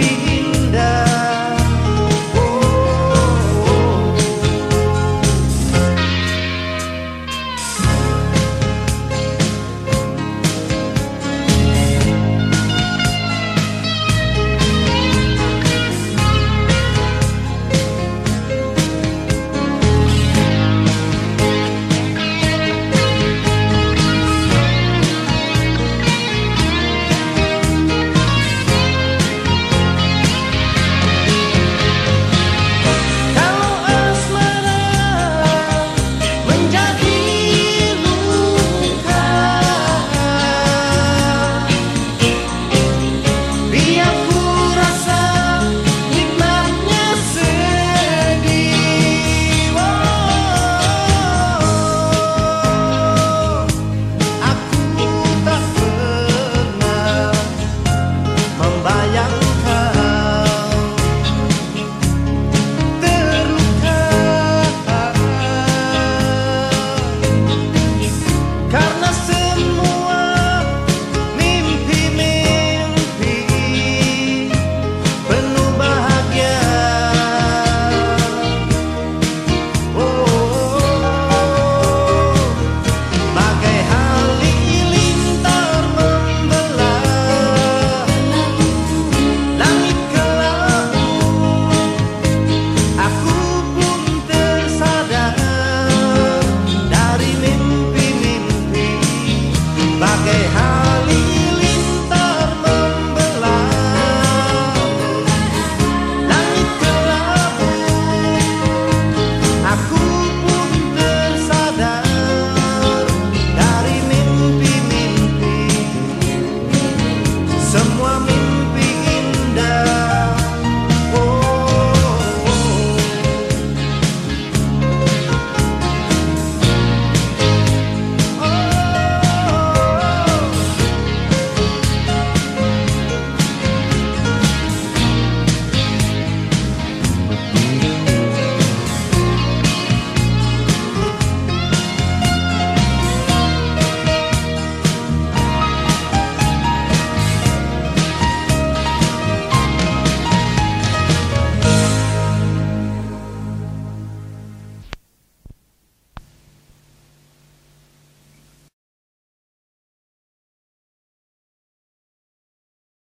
You. someone